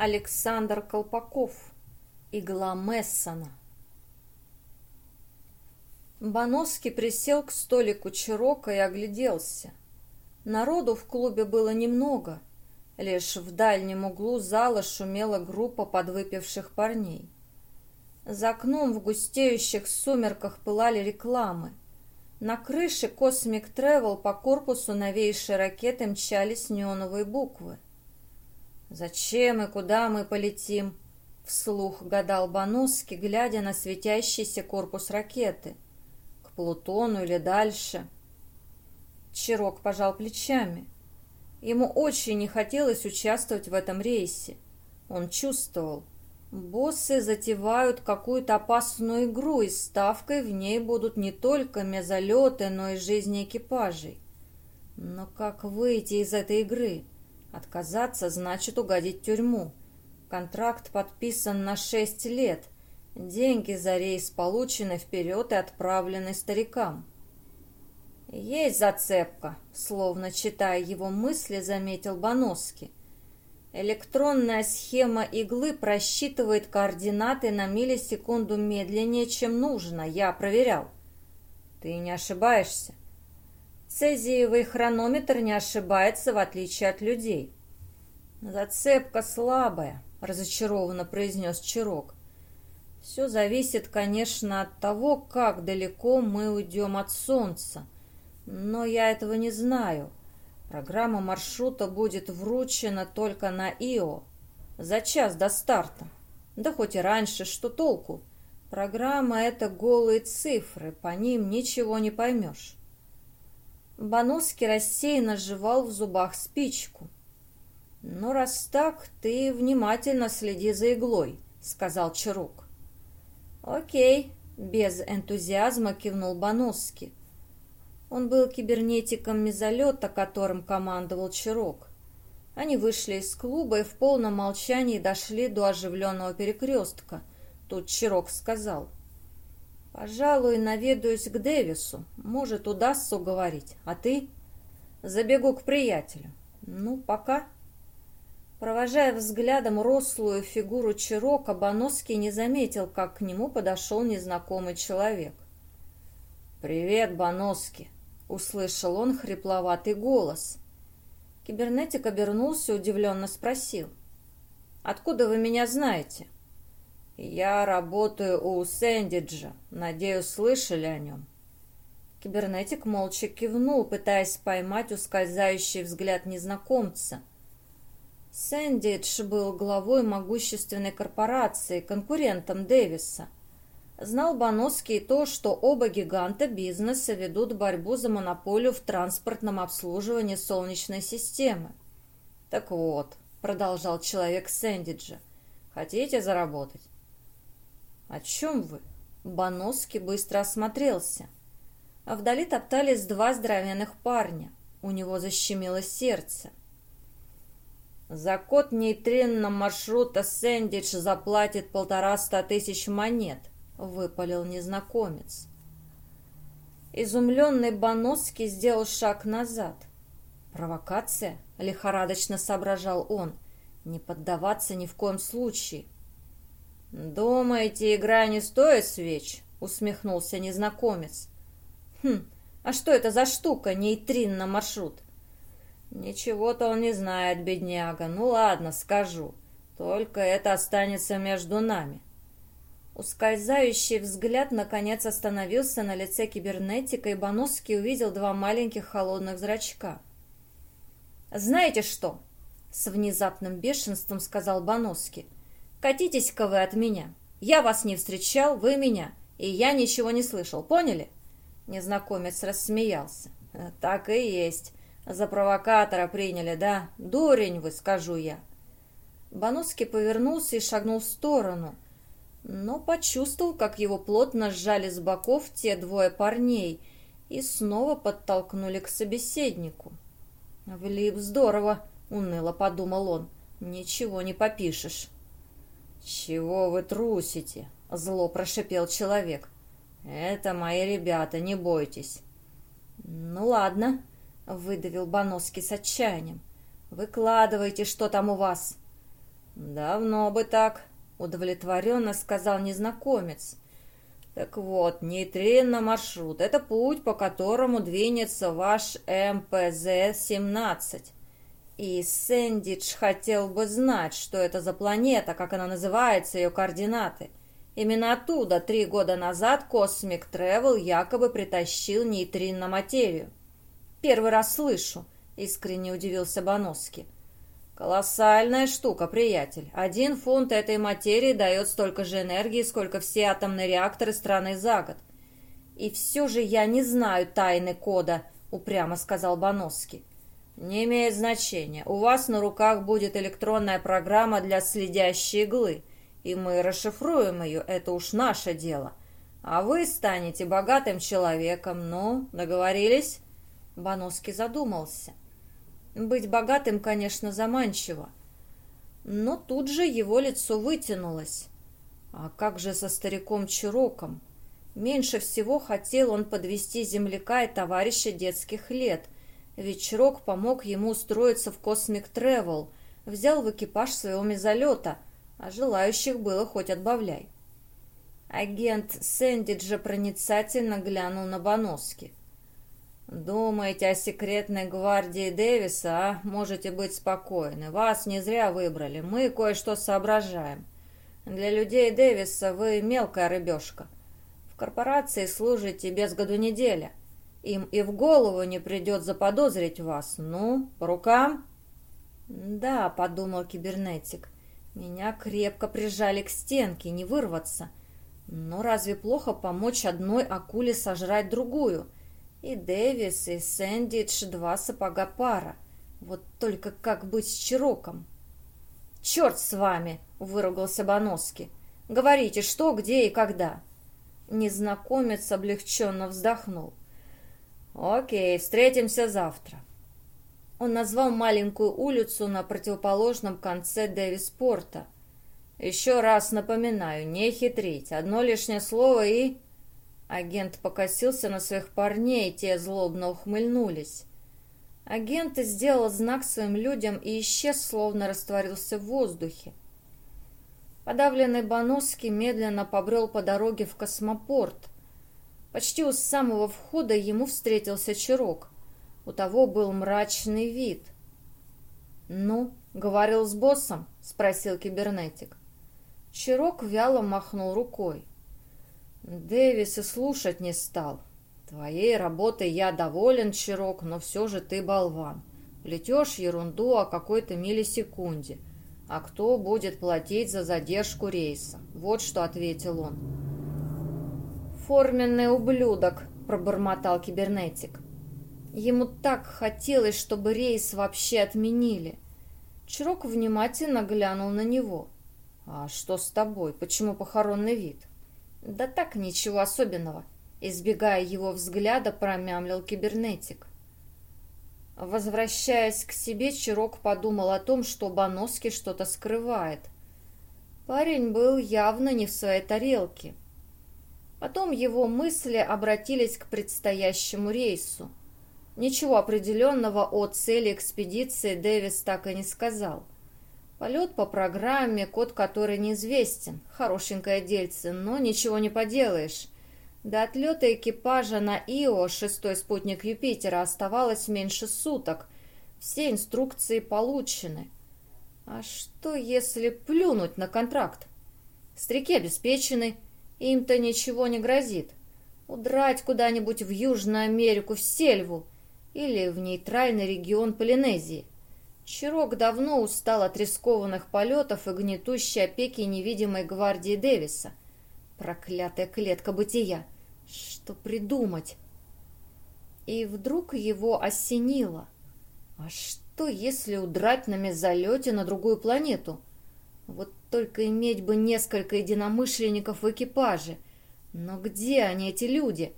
Александр Колпаков. Игла Мессона. Боновский присел к столику Чирока и огляделся. Народу в клубе было немного. Лишь в дальнем углу зала шумела группа подвыпивших парней. За окном в густеющих сумерках пылали рекламы. На крыше Cosmic Travel по корпусу новейшей ракеты мчались неоновые буквы. «Зачем и куда мы полетим?» — вслух гадал Бануски, глядя на светящийся корпус ракеты. «К Плутону или дальше?» Чирок пожал плечами. Ему очень не хотелось участвовать в этом рейсе. Он чувствовал. Боссы затевают какую-то опасную игру, и ставкой в ней будут не только мезолеты, но и жизни экипажей. Но как выйти из этой игры? Отказаться значит угодить тюрьму. Контракт подписан на шесть лет. Деньги за рейс получены вперед и отправлены старикам. «Есть зацепка», — словно читая его мысли, заметил Боноски. Электронная схема иглы просчитывает координаты на миллисекунду медленнее, чем нужно. Я проверял. Ты не ошибаешься. Цезиевый хронометр не ошибается, в отличие от людей. «Зацепка слабая», — разочарованно произнес Чирок. «Все зависит, конечно, от того, как далеко мы уйдем от Солнца. Но я этого не знаю. Программа маршрута будет вручена только на ИО за час до старта. Да хоть и раньше, что толку? Программа — это голые цифры, по ним ничего не поймешь. Бануски рассеянно жевал в зубах спичку. «Ну, раз так, ты внимательно следи за иглой», — сказал Чарук. «Окей», — без энтузиазма кивнул Бануски. Он был кибернетиком мезолета, которым командовал Чарок. Они вышли из клуба и в полном молчании дошли до оживленного перекрестка. Тут Чирок сказал — Пожалуй, наведаюсь к Дэвису. Может, удастся уговорить. А ты? Забегу к приятелю. Ну, пока. Провожая взглядом рослую фигуру Чирока, Боноский не заметил, как к нему подошел незнакомый человек. «Привет, Боноски!» — услышал он хрипловатый голос. Кибернетик обернулся и удивленно спросил. «Откуда вы меня знаете?» «Я работаю у Сэндиджа. Надеюсь, слышали о нем?» Кибернетик молча кивнул, пытаясь поймать ускользающий взгляд незнакомца. Сэндидж был главой могущественной корпорации, конкурентом Дэвиса. Знал Боноский то, что оба гиганта бизнеса ведут борьбу за монополию в транспортном обслуживании Солнечной системы. «Так вот», — продолжал человек Сэндиджа, — «хотите заработать? «О чем вы?» Боноски быстро осмотрелся. А вдали топтались два здоровенных парня. У него защемило сердце. За код нейтринного маршрута Сэндидж заплатит полтораста тысяч монет, выпалил незнакомец. Изумленный Боноски сделал шаг назад. «Провокация?» — лихорадочно соображал он. «Не поддаваться ни в коем случае. «Думаете, игра не стоит свеч?» — усмехнулся незнакомец. «Хм, а что это за штука, нейтрин на маршрут?» «Ничего-то он не знает, бедняга. Ну ладно, скажу. Только это останется между нами». Ускользающий взгляд наконец остановился на лице кибернетика, и Боноский увидел два маленьких холодных зрачка. «Знаете что?» — с внезапным бешенством сказал Боноский. Катитесь-ка вы от меня. Я вас не встречал, вы меня, и я ничего не слышал, поняли?» Незнакомец рассмеялся. «Э, «Так и есть. За провокатора приняли, да? Дурень вы, скажу я». Бануцкий повернулся и шагнул в сторону, но почувствовал, как его плотно сжали с боков те двое парней и снова подтолкнули к собеседнику. «Влип здорово», — уныло подумал он. «Ничего не попишешь». «Чего вы трусите?» — зло прошипел человек. «Это мои ребята, не бойтесь». «Ну ладно», — выдавил Боноский с отчаянием. «Выкладывайте, что там у вас». «Давно бы так», — удовлетворенно сказал незнакомец. «Так вот, нейтрино-маршрут — это путь, по которому двинется ваш МПЗ-17. И Сэндидж хотел бы знать, что это за планета, как она называется, ее координаты. Именно оттуда три года назад Космик Тревел якобы притащил нейтрино-материю. «Первый раз слышу», — искренне удивился Боноски. «Колоссальная штука, приятель. Один фунт этой материи дает столько же энергии, сколько все атомные реакторы страны за год. И все же я не знаю тайны кода», — упрямо сказал Боноски. «Не имеет значения. У вас на руках будет электронная программа для следящей иглы, и мы расшифруем ее, это уж наше дело. А вы станете богатым человеком, ну, договорились?» Боноски задумался. Быть богатым, конечно, заманчиво. Но тут же его лицо вытянулось. А как же со стариком Чироком? Меньше всего хотел он подвести земляка и товарища детских лет, ведь Чирок помог ему устроиться в Космик Тревел, взял в экипаж своего мезолета, а желающих было хоть отбавляй. Агент Сэндиджа проницательно глянул на Боноски. «Думаете о секретной гвардии Дэвиса, а? Можете быть спокойны. Вас не зря выбрали. Мы кое-что соображаем. Для людей Дэвиса вы мелкая рыбешка. В корпорации служите без году неделя. Им и в голову не придет заподозрить вас. Ну, по рукам?» «Да», — подумал кибернетик. «Меня крепко прижали к стенке, не вырваться. Но разве плохо помочь одной акуле сожрать другую?» И Дэвис, и Сэндидж два сапога пара. Вот только как быть с Чироком? «Черт с вами!» — выругался Боноски. «Говорите, что, где и когда?» Незнакомец облегченно вздохнул. «Окей, встретимся завтра». Он назвал маленькую улицу на противоположном конце Дэвиспорта. «Еще раз напоминаю, не хитрить. Одно лишнее слово и...» Агент покосился на своих парней, те злобно ухмыльнулись. Агент сделал знак своим людям и исчез, словно растворился в воздухе. Подавленный Боноский медленно побрел по дороге в космопорт. Почти у самого входа ему встретился Чирок. У того был мрачный вид. «Ну, говорил с боссом?» — спросил кибернетик. Чирок вяло махнул рукой. Дэвис и слушать не стал. Твоей работой я доволен, Чирок, но все же ты болван. Плетешь ерунду о какой-то миллисекунде. А кто будет платить за задержку рейса? Вот что ответил он. «Форменный ублюдок», — пробормотал кибернетик. Ему так хотелось, чтобы рейс вообще отменили. Чирок внимательно глянул на него. «А что с тобой? Почему похоронный вид?» «Да так, ничего особенного», — избегая его взгляда, промямлил кибернетик. Возвращаясь к себе, Чирок подумал о том, что Боноски что-то скрывает. Парень был явно не в своей тарелке. Потом его мысли обратились к предстоящему рейсу. Ничего определенного о цели экспедиции Дэвис так и не сказал — Полет по программе, код которой неизвестен. Хорошенькое дельце, но ничего не поделаешь. До отлета экипажа на Ио, шестой спутник Юпитера, оставалось меньше суток. Все инструкции получены. А что, если плюнуть на контракт? Стрики обеспечены, им-то ничего не грозит. Удрать куда-нибудь в Южную Америку, в Сельву или в нейтральный регион Полинезии – Чирок давно устал от рискованных полетов и гнетущей опеки невидимой гвардии Дэвиса. Проклятая клетка бытия! Что придумать? И вдруг его осенило. А что, если удрать на мезолете на другую планету? Вот только иметь бы несколько единомышленников в экипаже. Но где они, эти люди?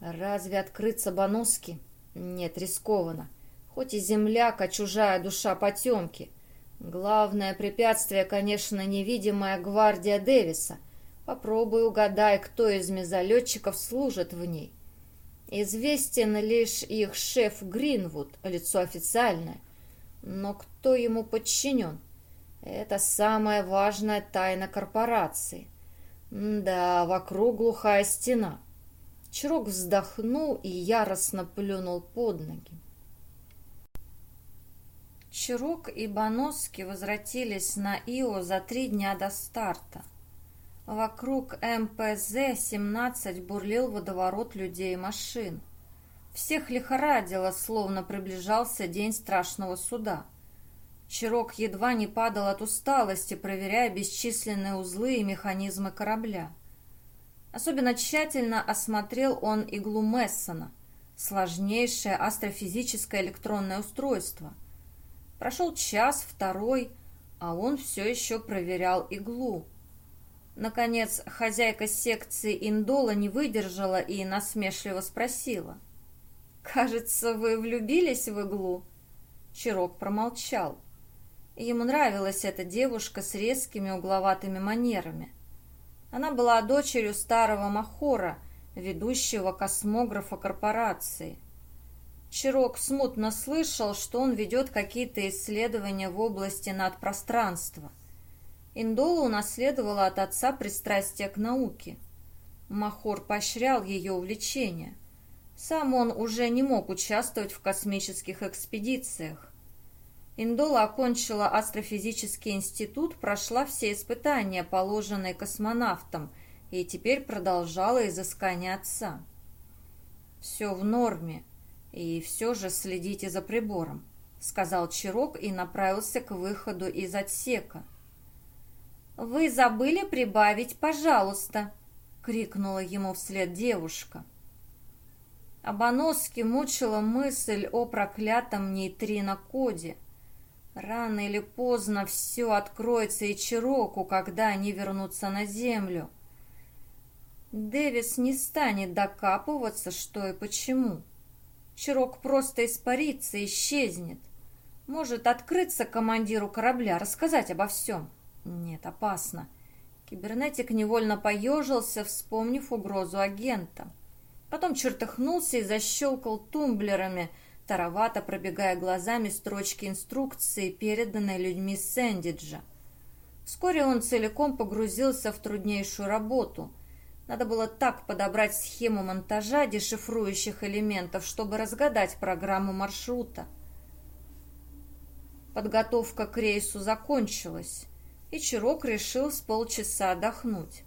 Разве открыться Боноски? Нет, рискованно. Хоть и земляк, а чужая душа потемки. Главное препятствие, конечно, невидимая гвардия Дэвиса. Попробуй угадай, кто из мезолетчиков служит в ней. Известен лишь их шеф Гринвуд, лицо официальное. Но кто ему подчинен? Это самая важная тайна корпорации. Да, вокруг глухая стена. Чирок вздохнул и яростно плюнул под ноги. Чирок и Боноски возвратились на Ио за три дня до старта. Вокруг МПЗ-17 бурлил водоворот людей и машин. Всех лихорадило, словно приближался день страшного суда. Чирок едва не падал от усталости, проверяя бесчисленные узлы и механизмы корабля. Особенно тщательно осмотрел он иглу Мессона, сложнейшее астрофизическое электронное устройство – Прошел час, второй, а он все еще проверял иглу. Наконец, хозяйка секции Индола не выдержала и насмешливо спросила. «Кажется, вы влюбились в иглу?» Чирок промолчал. Ему нравилась эта девушка с резкими угловатыми манерами. Она была дочерью старого Махора, ведущего космографа корпорации. Чирок смутно слышал, что он ведет какие-то исследования в области надпространства. Индола унаследовала от отца пристрастие к науке. Махор поощрял ее увлечение. Сам он уже не мог участвовать в космических экспедициях. Индола окончила астрофизический институт, прошла все испытания, положенные космонавтам, и теперь продолжала изыскание отца. Все в норме. «И все же следите за прибором», — сказал Чирок и направился к выходу из отсека. «Вы забыли прибавить, пожалуйста!» — крикнула ему вслед девушка. Абоноски мучила мысль о проклятом нейтрино-коде. Рано или поздно все откроется и Чироку, когда они вернутся на Землю. Дэвис не станет докапываться, что и почему. Чирок просто испарится, исчезнет. Может открыться командиру корабля, рассказать обо всем. Нет, опасно. Кибернетик невольно поежился, вспомнив угрозу агента. Потом чертыхнулся и защелкал тумблерами, таровато пробегая глазами строчки инструкции, переданной людьми Сэндиджа. Вскоре он целиком погрузился в труднейшую работу – надо было так подобрать схему монтажа дешифрующих элементов, чтобы разгадать программу маршрута. Подготовка к рейсу закончилась, и Чирок решил с полчаса отдохнуть.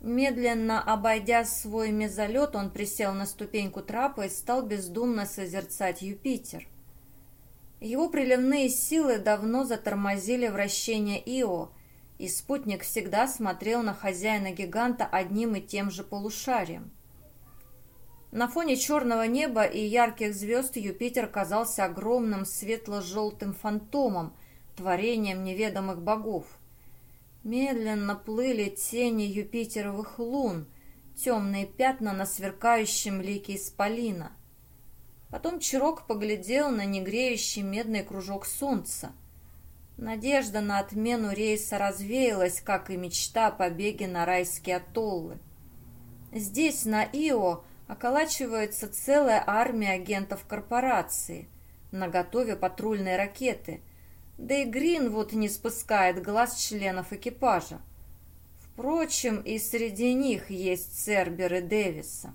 Медленно обойдя свой мезолет, он присел на ступеньку трапа и стал бездумно созерцать Юпитер. Его приливные силы давно затормозили вращение Ио, и спутник всегда смотрел на хозяина гиганта одним и тем же полушарием. На фоне черного неба и ярких звезд Юпитер казался огромным светло-желтым фантомом, творением неведомых богов. Медленно плыли тени Юпитеровых лун, темные пятна на сверкающем лике исполина. Потом Чирок поглядел на негреющий медный кружок солнца. Надежда на отмену рейса развеялась, как и мечта о побеге на райские атоллы. Здесь, на Ио, околачивается целая армия агентов корпорации, наготове патрульные ракеты, да и Гринвуд не спускает глаз членов экипажа. Впрочем, и среди них есть Цербер Дэвиса.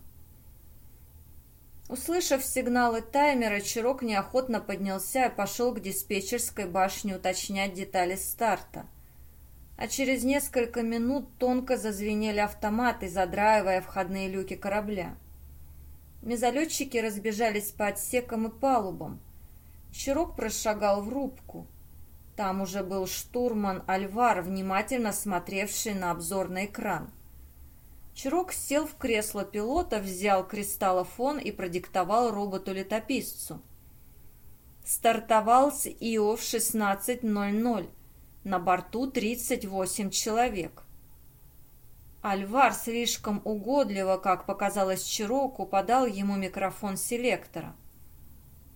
Услышав сигналы таймера, Чирок неохотно поднялся и пошел к диспетчерской башне уточнять детали старта. А через несколько минут тонко зазвенели автоматы, задраивая входные люки корабля. Мезолетчики разбежались по отсекам и палубам. Чирок прошагал в рубку. Там уже был штурман Альвар, внимательно смотревший на обзорный экран. Чирок сел в кресло пилота, взял кристаллофон и продиктовал роботу-летописцу. Стартовал с ИО в 16.00. На борту 38 человек. Альвар слишком угодливо, как показалось Чироку, подал ему микрофон селектора.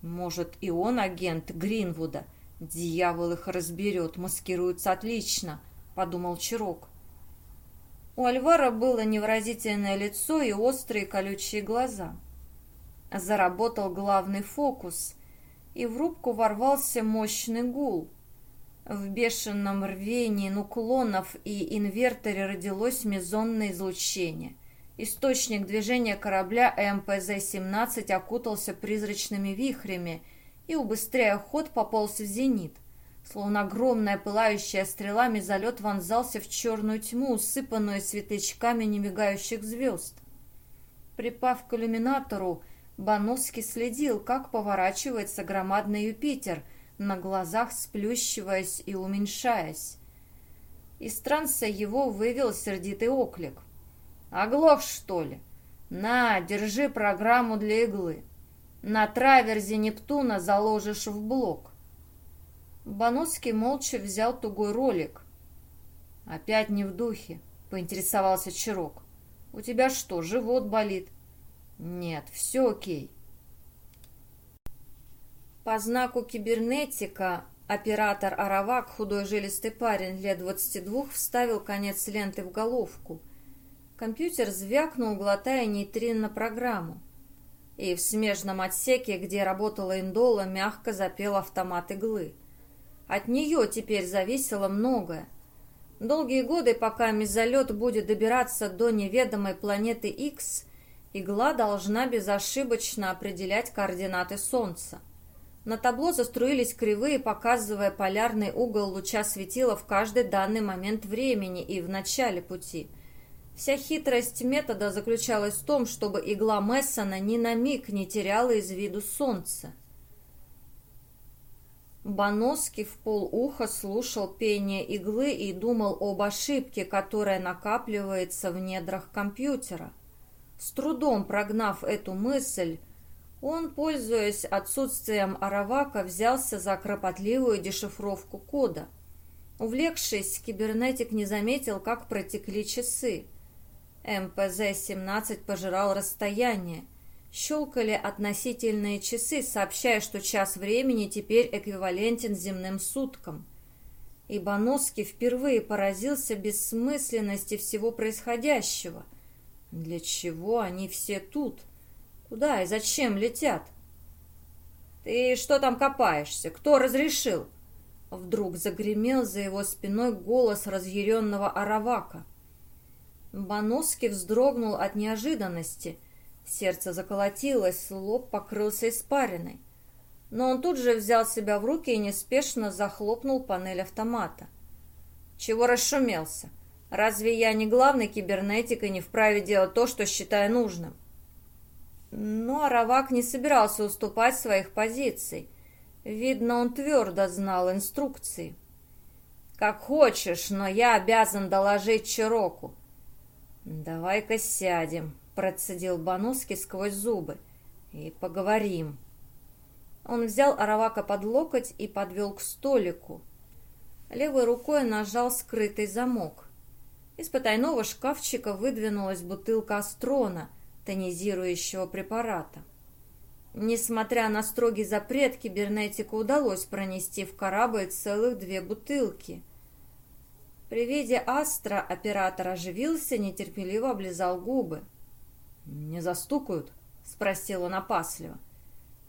Может, и он агент Гринвуда. Дьявол их разберет, маскируется отлично, подумал Чирок. У Альвара было невыразительное лицо и острые колючие глаза. Заработал главный фокус, и в рубку ворвался мощный гул. В бешеном рвении нуклонов и инверторе родилось мезонное излучение. Источник движения корабля МПЗ-17 окутался призрачными вихрями и, убыстряя ход, пополз в зенит. Словно огромная пылающая стрела, мезолет вонзался в черную тьму, усыпанную светлячками немигающих звезд. Припав к иллюминатору, Бановский следил, как поворачивается громадный Юпитер, на глазах сплющиваясь и уменьшаясь. Из транса его вывел сердитый оклик. «Оглох, что ли? На, держи программу для иглы. На траверзе Нептуна заложишь в блок». Бановский молча взял тугой ролик. «Опять не в духе», — поинтересовался Чирок. «У тебя что, живот болит?» Нет, все окей. По знаку кибернетика оператор Аравак, худой жилистый парень лет 22, вставил конец ленты в головку. Компьютер звякнул, глотая нейтрино-программу. И в смежном отсеке, где работала индола, мягко запел автомат иглы. От нее теперь зависело многое. Долгие годы, пока мезолет будет добираться до неведомой планеты X, Игла должна безошибочно определять координаты Солнца. На табло заструились кривые, показывая полярный угол луча светила в каждый данный момент времени и в начале пути. Вся хитрость метода заключалась в том, чтобы игла Мессона ни на миг не теряла из виду Солнце. Боноски в полуха слушал пение иглы и думал об ошибке, которая накапливается в недрах компьютера. С трудом прогнав эту мысль, он, пользуясь отсутствием Аравака, взялся за кропотливую дешифровку кода. Увлекшись, кибернетик не заметил, как протекли часы. МПЗ-17 пожирал расстояние. Щелкали относительные часы, сообщая, что час времени теперь эквивалентен земным суткам. Ибановский впервые поразился бессмысленности всего происходящего – для чего они все тут? Куда и зачем летят? Ты что там копаешься? Кто разрешил? Вдруг загремел за его спиной голос разъяренного Аравака. Баноский вздрогнул от неожиданности. Сердце заколотилось, лоб покрылся испариной. Но он тут же взял себя в руки и неспешно захлопнул панель автомата. Чего расшумелся? Разве я не главный кибернетик и не вправе делать то, что считаю нужным? Но Аравак не собирался уступать своих позиций. Видно, он твердо знал инструкции. «Как хочешь, но я обязан доложить Чироку». «Давай-ка сядем», — процедил Бануски сквозь зубы, — «и поговорим». Он взял Аравака под локоть и подвел к столику. Левой рукой нажал скрытый замок. Из потайного шкафчика выдвинулась бутылка астрона, тонизирующего препарата. Несмотря на строгий запрет, кибернетику удалось пронести в корабль целых две бутылки. При виде астра оператор оживился, нетерпеливо облизал губы. «Не застукают?» — спросил он опасливо.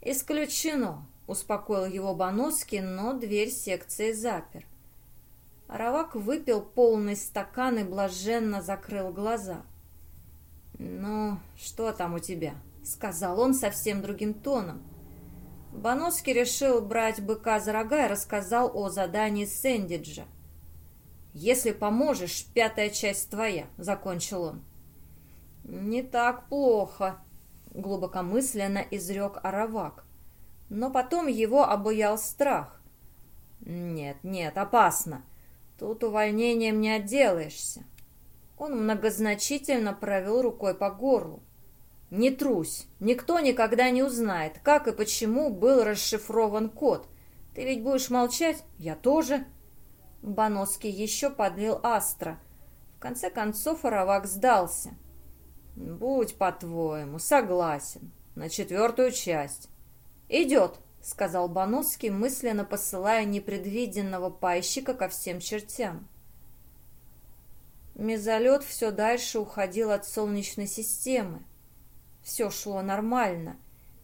«Исключено», — успокоил его Боноски, но дверь секции запер. Аравак выпил полный стакан и блаженно закрыл глаза. «Ну, что там у тебя?» — сказал он совсем другим тоном. Баноский решил брать быка за рога и рассказал о задании Сэндиджа. «Если поможешь, пятая часть твоя», — закончил он. «Не так плохо», — глубокомысленно изрек Аравак. Но потом его обуял страх. «Нет, нет, опасно. Тут увольнением не отделаешься. Он многозначительно провел рукой по горлу. Не трусь, никто никогда не узнает, как и почему был расшифрован код. Ты ведь будешь молчать? Я тоже. Боноский еще подлил астра. В конце концов Аравак сдался. Будь по-твоему, согласен. На четвертую часть. Идет. — сказал Бановский, мысленно посылая непредвиденного пайщика ко всем чертям. Мезолет все дальше уходил от Солнечной системы. Все шло нормально,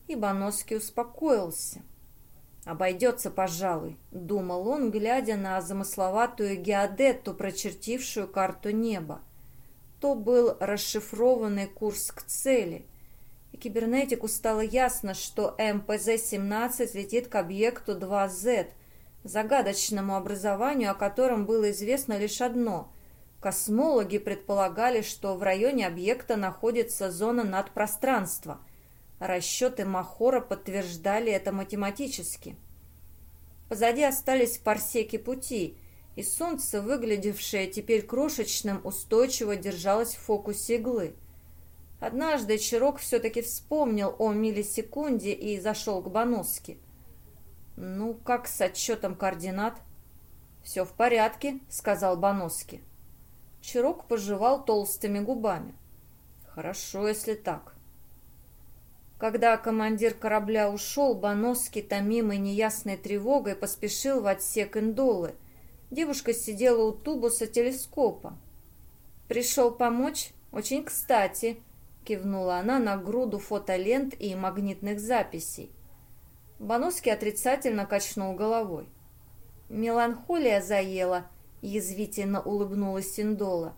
и Бановский успокоился. «Обойдется, пожалуй», — думал он, глядя на замысловатую геодетту, прочертившую карту неба. То был расшифрованный курс к цели, и кибернетику стало ясно, что МПЗ-17 летит к объекту 2Z, загадочному образованию, о котором было известно лишь одно. Космологи предполагали, что в районе объекта находится зона надпространства — Расчеты Махора подтверждали это математически. Позади остались парсеки пути, и солнце, выглядевшее теперь крошечным, устойчиво держалось в фокусе иглы. Однажды Чирок все-таки вспомнил о миллисекунде и зашел к Баноске. «Ну, как с отчетом координат?» «Все в порядке», — сказал Баноски. Чирок пожевал толстыми губами. «Хорошо, если так. Когда командир корабля ушел, Боноски, томимый неясной тревогой, поспешил в отсек Индолы. Девушка сидела у тубуса телескопа. «Пришел помочь? Очень кстати», — кивнула она на груду фотолент и магнитных записей. Боноски отрицательно качнул головой. «Меланхолия заела», — язвительно улыбнулась Индола.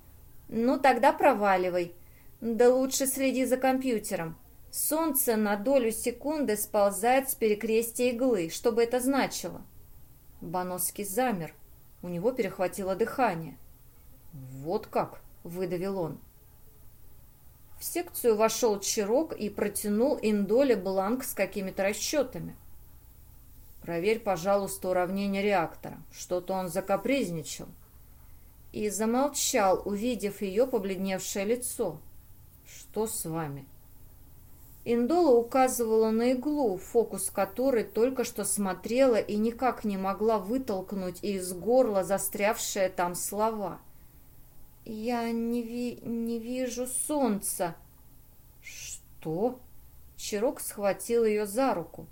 «Ну, тогда проваливай. Да лучше следи за компьютером. Солнце на долю секунды сползает с перекрестия иглы. Что бы это значило? Баноский замер. У него перехватило дыхание. «Вот как!» — выдавил он. В секцию вошел Чирок и протянул Индоле бланк с какими-то расчетами. «Проверь, пожалуйста, уравнение реактора. Что-то он закапризничал». И замолчал, увидев ее побледневшее лицо. «Что с вами?» Индола указывала на иглу, фокус которой только что смотрела и никак не могла вытолкнуть из горла застрявшие там слова. «Я не, ви не вижу солнца». «Что?» Чирок схватил ее за руку.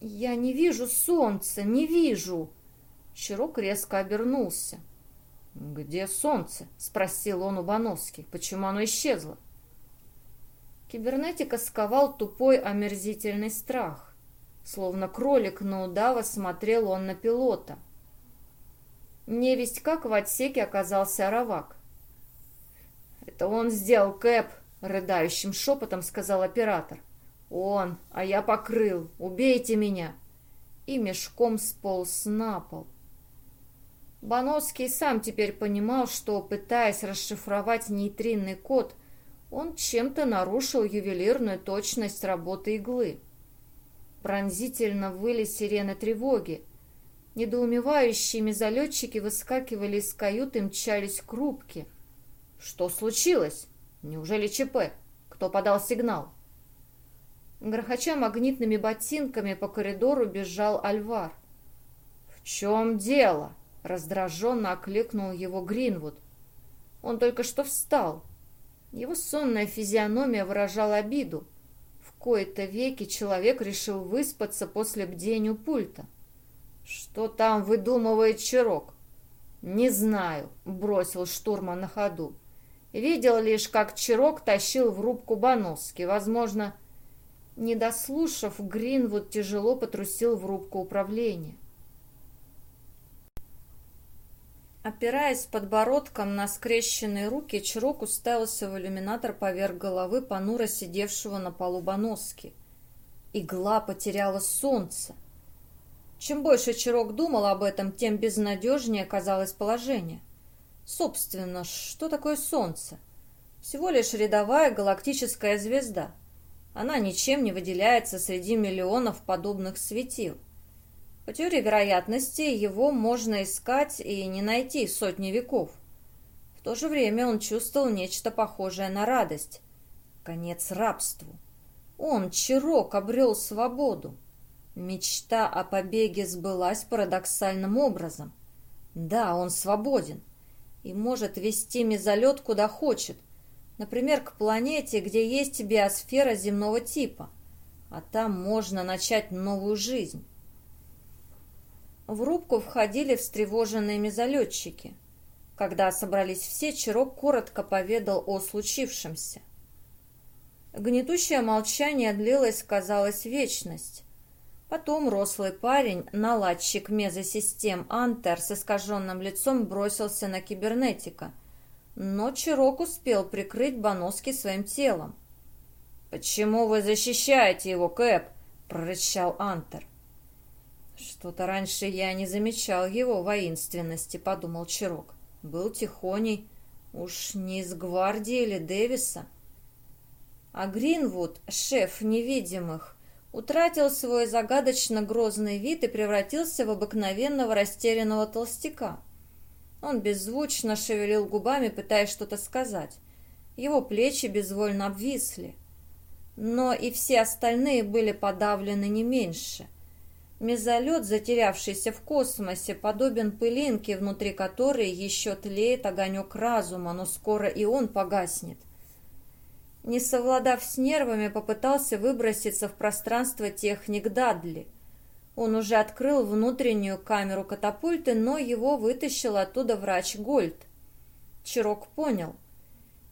«Я не вижу солнца, не вижу!» Чирок резко обернулся. «Где солнце?» — спросил он у Бановски. «Почему оно исчезло?» Кибернетика сковал тупой омерзительный страх. Словно кролик на удава смотрел он на пилота. Невесть как в отсеке оказался Аравак. «Это он сделал, Кэп!» — рыдающим шепотом сказал оператор. «Он, а я покрыл! Убейте меня!» И мешком сполз на пол. Боновский сам теперь понимал, что, пытаясь расшифровать нейтринный код, он чем-то нарушил ювелирную точность работы иглы. Пронзительно выли сирены тревоги. Недоумевающие мезолетчики выскакивали из кают и мчались к рубке. Что случилось? Неужели ЧП? Кто подал сигнал? Грохоча магнитными ботинками по коридору бежал Альвар. «В чем дело?» — раздраженно окликнул его Гринвуд. Он только что встал. Его сонная физиономия выражала обиду. В кои-то веки человек решил выспаться после бдения пульта. «Что там выдумывает Чирок?» «Не знаю», — бросил штурман на ходу. Видел лишь, как Чирок тащил в рубку Бановски. Возможно, не дослушав, Гринвуд тяжело потрусил в рубку управления. Опираясь подбородком на скрещенные руки, Чирок уставился в иллюминатор поверх головы понуро сидевшего на полу Боноски. Игла потеряла солнце. Чем больше Чирок думал об этом, тем безнадежнее казалось положение. Собственно, что такое солнце? Всего лишь рядовая галактическая звезда. Она ничем не выделяется среди миллионов подобных светил. По теории вероятности его можно искать и не найти сотни веков. В то же время он чувствовал нечто похожее на радость. Конец рабству. Он, Чирок, обрел свободу. Мечта о побеге сбылась парадоксальным образом. Да, он свободен и может вести мезолет куда хочет, например, к планете, где есть биосфера земного типа, а там можно начать новую жизнь. В рубку входили встревоженные мезолетчики. Когда собрались все, Чирок коротко поведал о случившемся. Гнетущее молчание длилось, казалось, вечность. Потом рослый парень, наладчик мезосистем Антер с искаженным лицом бросился на кибернетика. Но Чирок успел прикрыть Боноски своим телом. «Почему вы защищаете его, Кэп?» – прорычал Антер. «Что-то раньше я не замечал его воинственности», – подумал Чирок. «Был тихоней. Уж не из гвардии или Дэвиса?» А Гринвуд, шеф невидимых, утратил свой загадочно грозный вид и превратился в обыкновенного растерянного толстяка. Он беззвучно шевелил губами, пытаясь что-то сказать. Его плечи безвольно обвисли. Но и все остальные были подавлены не меньше. Мезолет, затерявшийся в космосе, подобен пылинке, внутри которой еще тлеет огонек разума, но скоро и он погаснет. Не совладав с нервами, попытался выброситься в пространство техник Дадли. Он уже открыл внутреннюю камеру катапульты, но его вытащил оттуда врач Гольд. Чирок понял.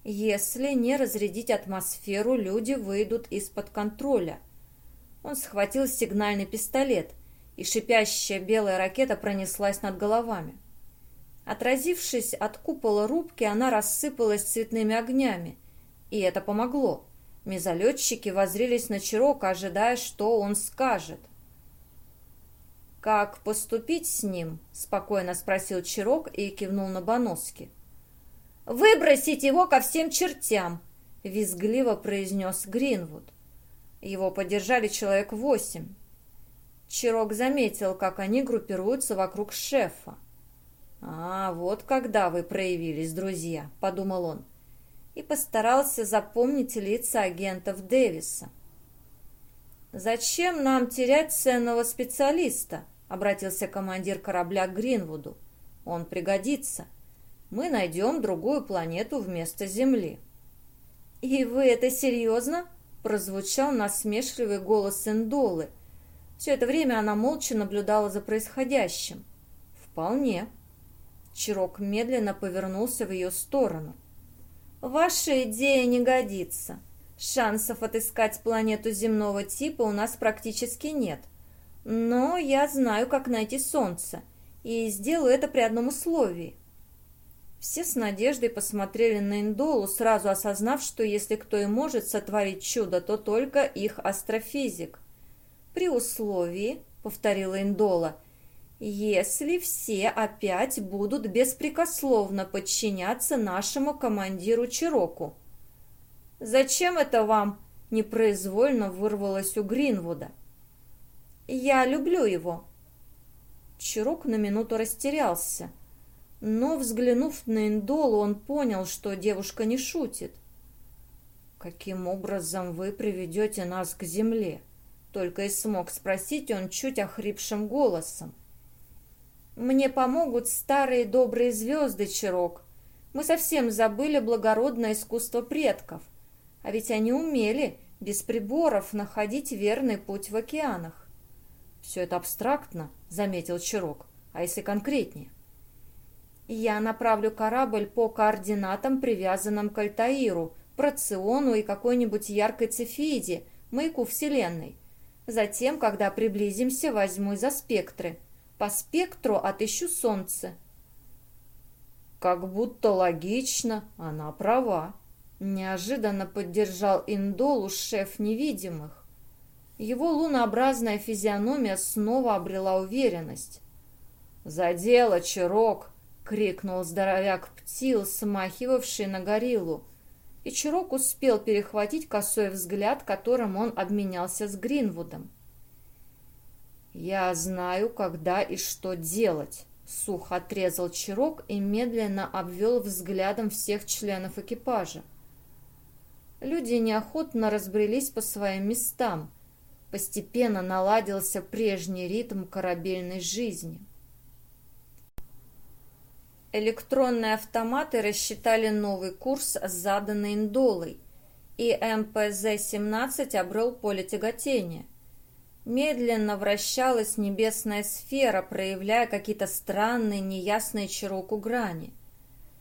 Если не разрядить атмосферу, люди выйдут из-под контроля. Он схватил сигнальный пистолет, и шипящая белая ракета пронеслась над головами. Отразившись от купола рубки, она рассыпалась цветными огнями – и это помогло. Мезолетчики воззрелись на Чирока, ожидая, что он скажет. «Как поступить с ним?» – спокойно спросил Чирок и кивнул на Боноски. «Выбросить его ко всем чертям!» – визгливо произнес Гринвуд. Его поддержали человек восемь. Чирок заметил, как они группируются вокруг шефа. «А, вот когда вы проявились, друзья», – подумал он и постарался запомнить лица агентов Дэвиса. «Зачем нам терять ценного специалиста?» — обратился командир корабля к Гринвуду. «Он пригодится. Мы найдем другую планету вместо Земли». «И вы это серьезно?» — прозвучал насмешливый голос Эндолы. Все это время она молча наблюдала за происходящим. «Вполне». Чирок медленно повернулся в ее сторону. Ваша идея не годится. Шансов отыскать планету земного типа у нас практически нет. Но я знаю, как найти Солнце, и сделаю это при одном условии. Все с надеждой посмотрели на Индолу, сразу осознав, что если кто и может сотворить чудо, то только их астрофизик. «При условии», — повторила Индола, — если все опять будут беспрекословно подчиняться нашему командиру Чироку. «Зачем это вам?» – непроизвольно вырвалось у Гринвуда. «Я люблю его». Чирок на минуту растерялся, но, взглянув на Индолу, он понял, что девушка не шутит. «Каким образом вы приведете нас к земле?» Только и смог спросить он чуть охрипшим голосом. Мне помогут старые добрые звезды, Чирок. Мы совсем забыли благородное искусство предков. А ведь они умели без приборов находить верный путь в океанах. Все это абстрактно, заметил Чирок. А если конкретнее? Я направлю корабль по координатам, привязанным к Альтаиру, Проциону и какой-нибудь яркой цефиде, маяку Вселенной. Затем, когда приблизимся, возьму за спектры. По спектру отыщу солнце. Как будто логично, она права. Неожиданно поддержал Индолу шеф невидимых. Его лунообразная физиономия снова обрела уверенность. «За дело, Чирок!» — крикнул здоровяк Птил, смахивавший на гориллу. И Чирок успел перехватить косой взгляд, которым он обменялся с Гринвудом. «Я знаю, когда и что делать», — сухо отрезал Чирок и медленно обвел взглядом всех членов экипажа. Люди неохотно разбрелись по своим местам. Постепенно наладился прежний ритм корабельной жизни. Электронные автоматы рассчитали новый курс, заданный Индолой, и МПЗ-17 обрел поле тяготения — Медленно вращалась небесная сфера, проявляя какие-то странные, неясные чироку грани.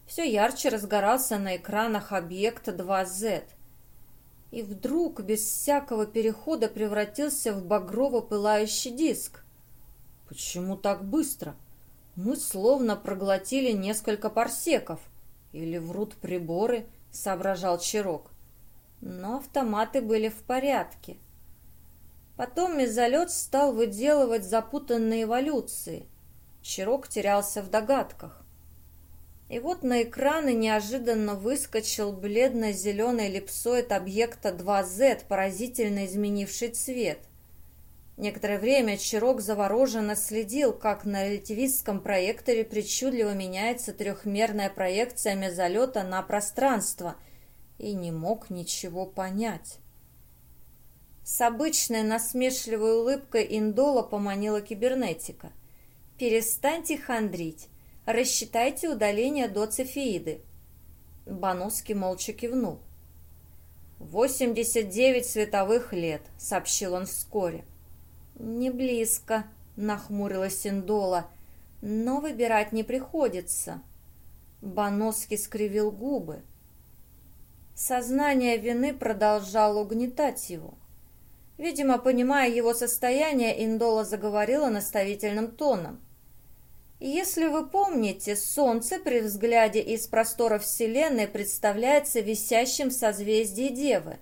Все ярче разгорался на экранах объект 2Z. и вдруг без всякого перехода превратился в багрово-пылающий диск. Почему так быстро? Мы словно проглотили несколько парсеков. Или врут приборы, соображал Чирок. Но автоматы были в порядке. Потом мезолет стал выделывать запутанные эволюции. Чирок терялся в догадках. И вот на экраны неожиданно выскочил бледно-зеленый эллипсоид объекта 2Z, поразительно изменивший цвет. Некоторое время Чирок завороженно следил, как на релятивистском проекторе причудливо меняется трехмерная проекция мезолета на пространство, и не мог ничего понять. С обычной насмешливой улыбкой Индола поманила кибернетика. «Перестаньте хандрить. Рассчитайте удаление до цефеиды». Бановский молча кивнул. «Восемьдесят девять световых лет», — сообщил он вскоре. «Не близко», — нахмурилась Индола, — «но выбирать не приходится». Бановский скривил губы. Сознание вины продолжало угнетать его. Видимо, понимая его состояние, Индола заговорила наставительным тоном. Если вы помните, Солнце при взгляде из просторов Вселенной представляется висящим в созвездии Девы.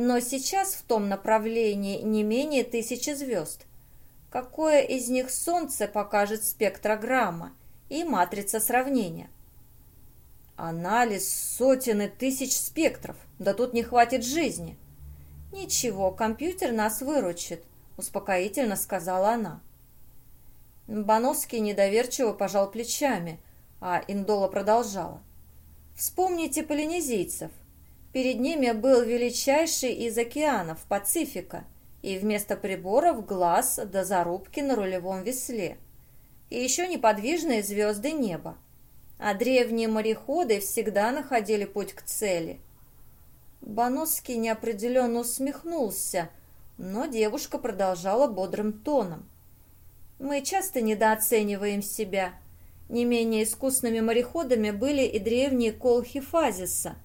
Но сейчас в том направлении не менее тысячи звезд. Какое из них Солнце покажет спектрограмма и матрица сравнения? Анализ сотен и тысяч спектров. Да тут не хватит жизни. Ничего, компьютер нас выручит, успокоительно сказала она. Бановский недоверчиво пожал плечами, а Индола продолжала. «Вспомните полинезийцев. Перед ними был величайший из океанов, Пацифика, и вместо приборов глаз до зарубки на рулевом весле. И еще неподвижные звезды неба. А древние мореходы всегда находили путь к цели». Бановский неопределенно усмехнулся, но девушка продолжала бодрым тоном. Мы часто недооцениваем себя. Не менее искусными мореходами были и древние колхи Фазиса.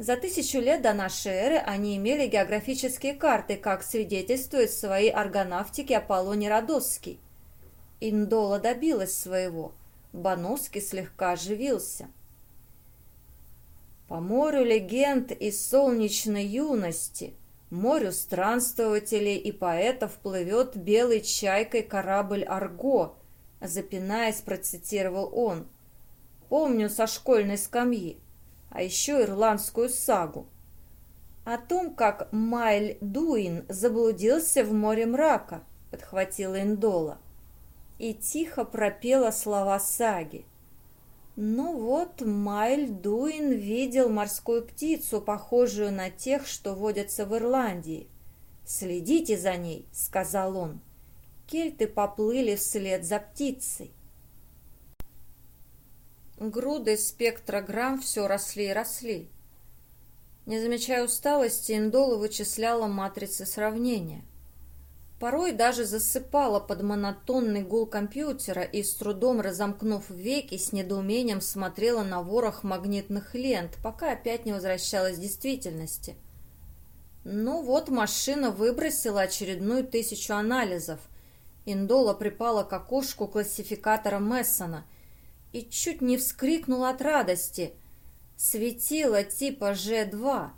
За тысячу лет до нашей эры они имели географические карты, как свидетельствует в своей аргонавтике Аполлоний Родосский. Индола добилась своего. Бановский слегка оживился. По морю легенд из солнечной юности морю странствователей и поэтов плывет белой чайкой корабль «Арго», запинаясь, процитировал он. Помню со школьной скамьи, а еще ирландскую сагу. О том, как Майль Дуин заблудился в море мрака, подхватила Индола. И тихо пропела слова саги. Ну вот, Майль Дуин видел морскую птицу, похожую на тех, что водятся в Ирландии. «Следите за ней», — сказал он. Кельты поплыли вслед за птицей. Груды спектрограмм все росли и росли. Не замечая усталости, Индола вычисляла матрицы сравнения. Порой даже засыпала под монотонный гул компьютера и, с трудом разомкнув веки, с недоумением смотрела на ворох магнитных лент, пока опять не возвращалась к действительности. Ну вот, машина выбросила очередную тысячу анализов. Индола припала к окошку классификатора Мессона и чуть не вскрикнула от радости. Светило типа G2.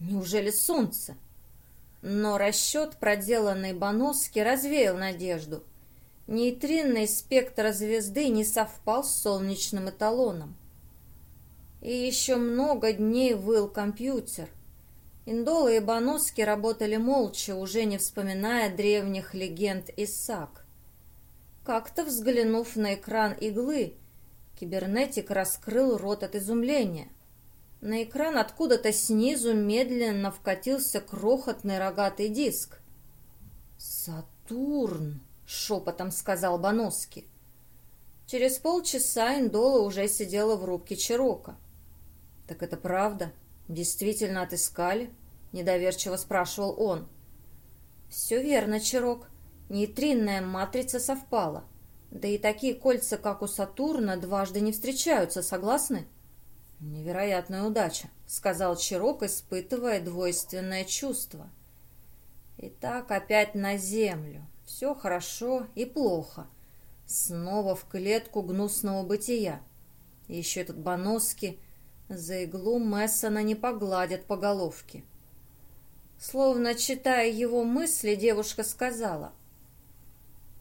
Неужели солнце? Но расчет, проделанный Боноски, развеял надежду. Нейтринный спектр звезды не совпал с солнечным эталоном. И еще много дней выл компьютер. Индола и Боноски работали молча, уже не вспоминая древних легенд Исаак. Как-то взглянув на экран иглы, кибернетик раскрыл рот от изумления – на экран откуда-то снизу медленно вкатился крохотный рогатый диск. «Сатурн!» — шепотом сказал Боноски. Через полчаса Индола уже сидела в рубке Чирока. «Так это правда? Действительно отыскали?» — недоверчиво спрашивал он. «Все верно, Чирок. Нейтринная матрица совпала. Да и такие кольца, как у Сатурна, дважды не встречаются, согласны?» «Невероятная удача», — сказал Чирок, испытывая двойственное чувство. «Итак, опять на землю. Все хорошо и плохо. Снова в клетку гнусного бытия. Еще этот Боноски. За иглу Мессона не погладят по головке». Словно читая его мысли, девушка сказала.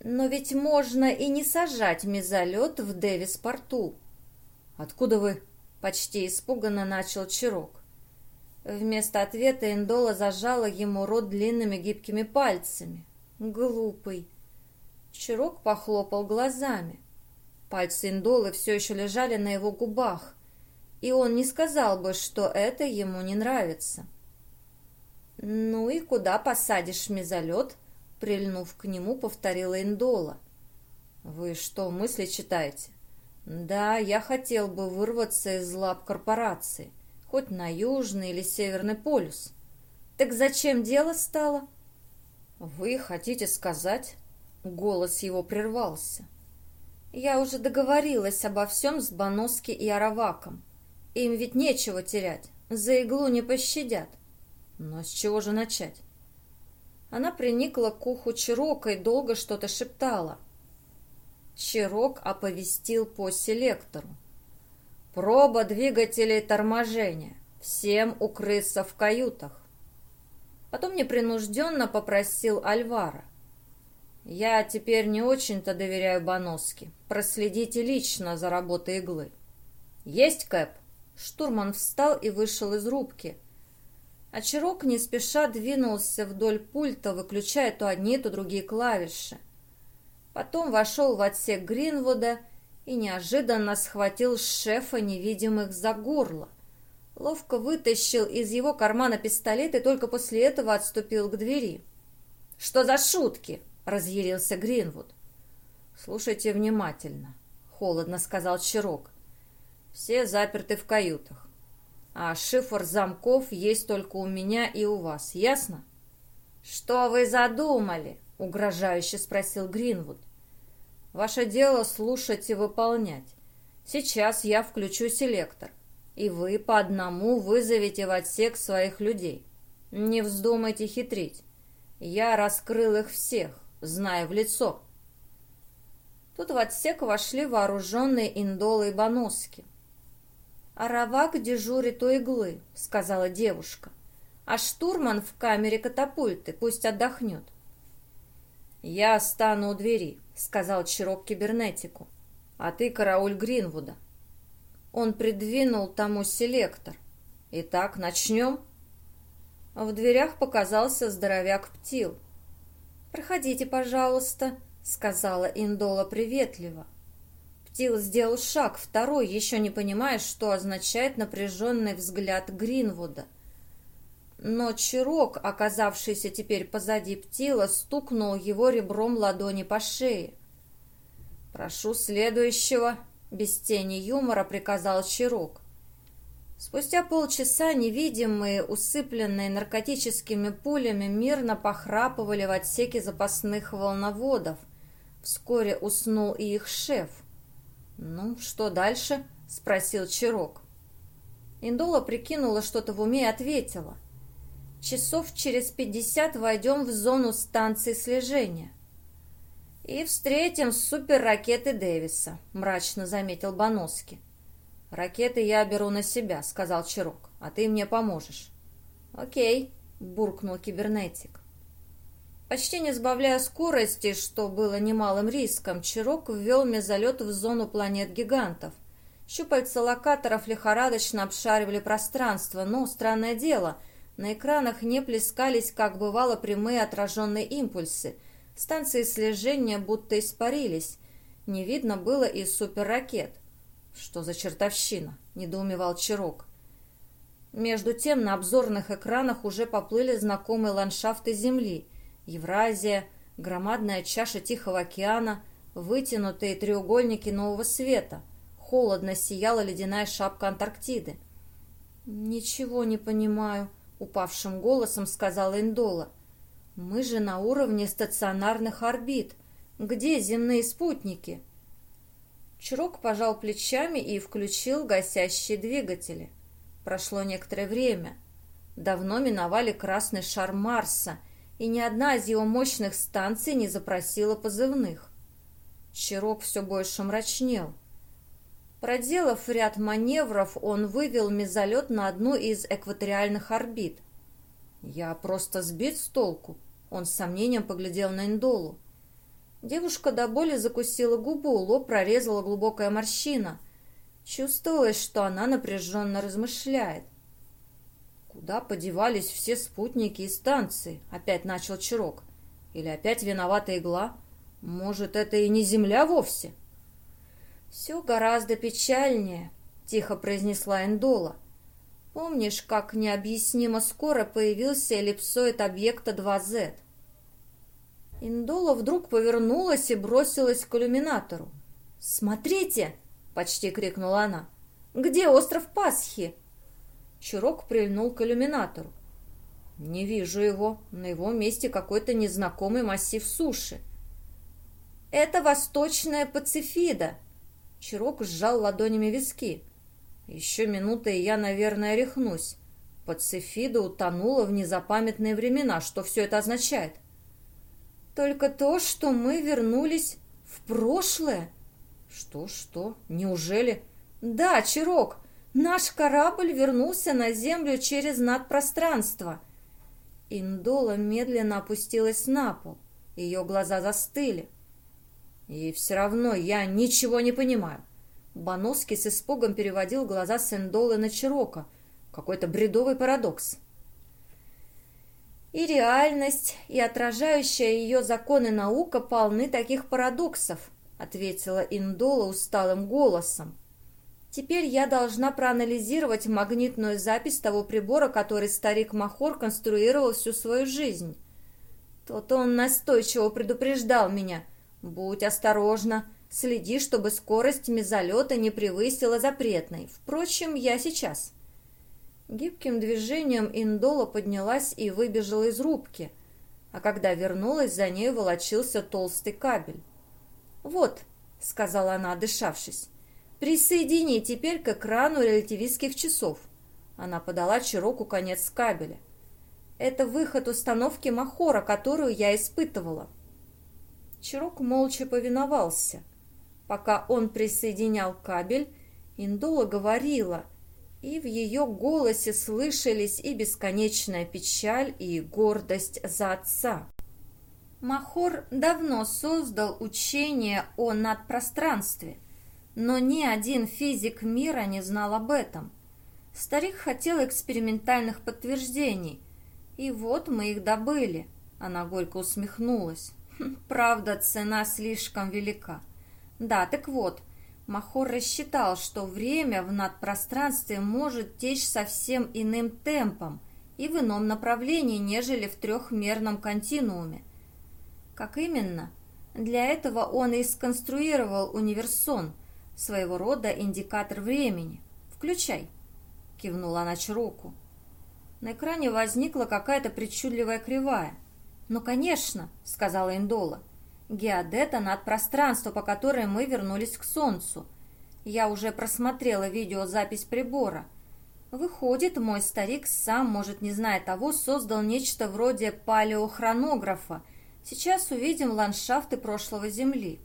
«Но ведь можно и не сажать мезолет в Дэвис-порту». «Откуда вы?» — почти испуганно начал Чирок. Вместо ответа Индола зажала ему рот длинными гибкими пальцами. «Глупый!» Чирок похлопал глазами. Пальцы Индолы все еще лежали на его губах, и он не сказал бы, что это ему не нравится. «Ну и куда посадишь мезолет?» Прильнув к нему, повторила Индола. «Вы что, мысли читаете?» «Да, я хотел бы вырваться из лап корпорации, хоть на Южный или Северный полюс. Так зачем дело стало?» «Вы хотите сказать?» Голос его прервался. «Я уже договорилась обо всем с Боноски и Араваком. Им ведь нечего терять, за иглу не пощадят. Но с чего же начать?» Она приникла к уху Чирока и долго что-то шептала. Чирок оповестил по селектору. «Проба двигателей торможения. Всем укрыться в каютах». Потом непринужденно попросил Альвара. «Я теперь не очень-то доверяю Боноски. Проследите лично за работой иглы». «Есть, Кэп?» Штурман встал и вышел из рубки – а Чирок не спеша двинулся вдоль пульта, выключая то одни, то другие клавиши. Потом вошел в отсек Гринвуда и неожиданно схватил шефа невидимых за горло. Ловко вытащил из его кармана пистолет и только после этого отступил к двери. «Что за шутки?» — разъярился Гринвуд. «Слушайте внимательно», — холодно сказал Чирок. «Все заперты в каютах а шифр замков есть только у меня и у вас, ясно?» «Что вы задумали?» — угрожающе спросил Гринвуд. «Ваше дело слушать и выполнять. Сейчас я включу селектор, и вы по одному вызовете в отсек своих людей. Не вздумайте хитрить. Я раскрыл их всех, зная в лицо». Тут в отсек вошли вооруженные индолы и боноски. «Аравак дежурит у иглы», — сказала девушка. «А штурман в камере катапульты, пусть отдохнет». «Я остану у двери», — сказал Чирок кибернетику. «А ты карауль Гринвуда». Он придвинул тому селектор. «Итак, начнем?» В дверях показался здоровяк Птил. «Проходите, пожалуйста», — сказала Индола приветливо. Стил сделал шаг, второй, еще не понимая, что означает напряженный взгляд Гринвуда. Но Чирок, оказавшийся теперь позади Птила, стукнул его ребром ладони по шее. «Прошу следующего», — без тени юмора приказал Чирок. Спустя полчаса невидимые, усыпленные наркотическими пулями, мирно похрапывали в отсеке запасных волноводов. Вскоре уснул и их шеф — «Ну, что дальше?» — спросил Чирок. Индола прикинула что-то в уме и ответила. «Часов через пятьдесят войдем в зону станции слежения». «И встретим суперракеты Дэвиса», — мрачно заметил Боноски. «Ракеты я беру на себя», — сказал Чирок, — «а ты мне поможешь». «Окей», — буркнул кибернетик. Почти не сбавляя скорости, что было немалым риском, Чирок ввел мезолет в зону планет-гигантов. Щупальца локаторов лихорадочно обшаривали пространство, но, странное дело, на экранах не плескались, как бывало, прямые отраженные импульсы. Станции слежения будто испарились. Не видно было и суперракет. «Что за чертовщина?» – недоумевал Чирок. Между тем на обзорных экранах уже поплыли знакомые ландшафты Земли – Евразия, громадная чаша Тихого океана, вытянутые треугольники нового света. Холодно сияла ледяная шапка Антарктиды. «Ничего не понимаю», — упавшим голосом сказала Индола. «Мы же на уровне стационарных орбит. Где земные спутники?» Чирок пожал плечами и включил гасящие двигатели. Прошло некоторое время. Давно миновали красный шар Марса, и ни одна из его мощных станций не запросила позывных. Чирок все больше мрачнел. Проделав ряд маневров, он вывел мезолет на одну из экваториальных орбит. «Я просто сбит с толку», — он с сомнением поглядел на Индолу. Девушка до боли закусила губу, лоб прорезала глубокая морщина. Чувствовалось, что она напряженно размышляет. «Куда подевались все спутники и станции?» — опять начал Чирок. «Или опять виновата игла? Может, это и не Земля вовсе?» «Все гораздо печальнее», — тихо произнесла Эндола. «Помнишь, как необъяснимо скоро появился эллипсоид объекта 2Z?» Индола вдруг повернулась и бросилась к иллюминатору. «Смотрите!» — почти крикнула она. «Где остров Пасхи?» Чурок прильнул к иллюминатору. «Не вижу его. На его месте какой-то незнакомый массив суши». «Это восточная Пацифида!» Чирок сжал ладонями виски. «Еще минута, и я, наверное, рехнусь. Пацифида утонула в незапамятные времена. Что все это означает?» «Только то, что мы вернулись в прошлое». «Что-что? Неужели?» «Да, Чирок, наш корабль вернулся на Землю через надпространство». Индола медленно опустилась на пол. Ее глаза застыли. И все равно я ничего не понимаю. Бановский с испугом переводил глаза Сендолы на Чирока. Какой-то бредовый парадокс. И реальность, и отражающая ее законы наука полны таких парадоксов, ответила Индола усталым голосом. Теперь я должна проанализировать магнитную запись того прибора, который старик Махор конструировал всю свою жизнь. Тот он настойчиво предупреждал меня – «Будь осторожна, следи, чтобы скорость мезолета не превысила запретной. Впрочем, я сейчас». Гибким движением Индола поднялась и выбежала из рубки, а когда вернулась, за ней волочился толстый кабель. «Вот», — сказала она, отдышавшись, — «присоедини теперь к экрану релятивистских часов». Она подала Чироку конец кабеля. «Это выход установки Махора, которую я испытывала». Чирок молча повиновался. Пока он присоединял кабель, Индола говорила, и в ее голосе слышались и бесконечная печаль, и гордость за отца. Махор давно создал учение о надпространстве, но ни один физик мира не знал об этом. Старик хотел экспериментальных подтверждений, и вот мы их добыли. Она горько усмехнулась. Правда, цена слишком велика. Да, так вот, Махор рассчитал, что время в надпространстве может течь совсем иным темпом и в ином направлении, нежели в трехмерном континууме. Как именно? Для этого он и сконструировал универсон, своего рода индикатор времени. «Включай», — кивнула она Чроку. На экране возникла какая-то причудливая кривая — «Ну, конечно», — сказала Индола. «Геодета над пространство, по которой мы вернулись к Солнцу. Я уже просмотрела видеозапись прибора. Выходит, мой старик сам, может, не зная того, создал нечто вроде палеохронографа. Сейчас увидим ландшафты прошлого Земли».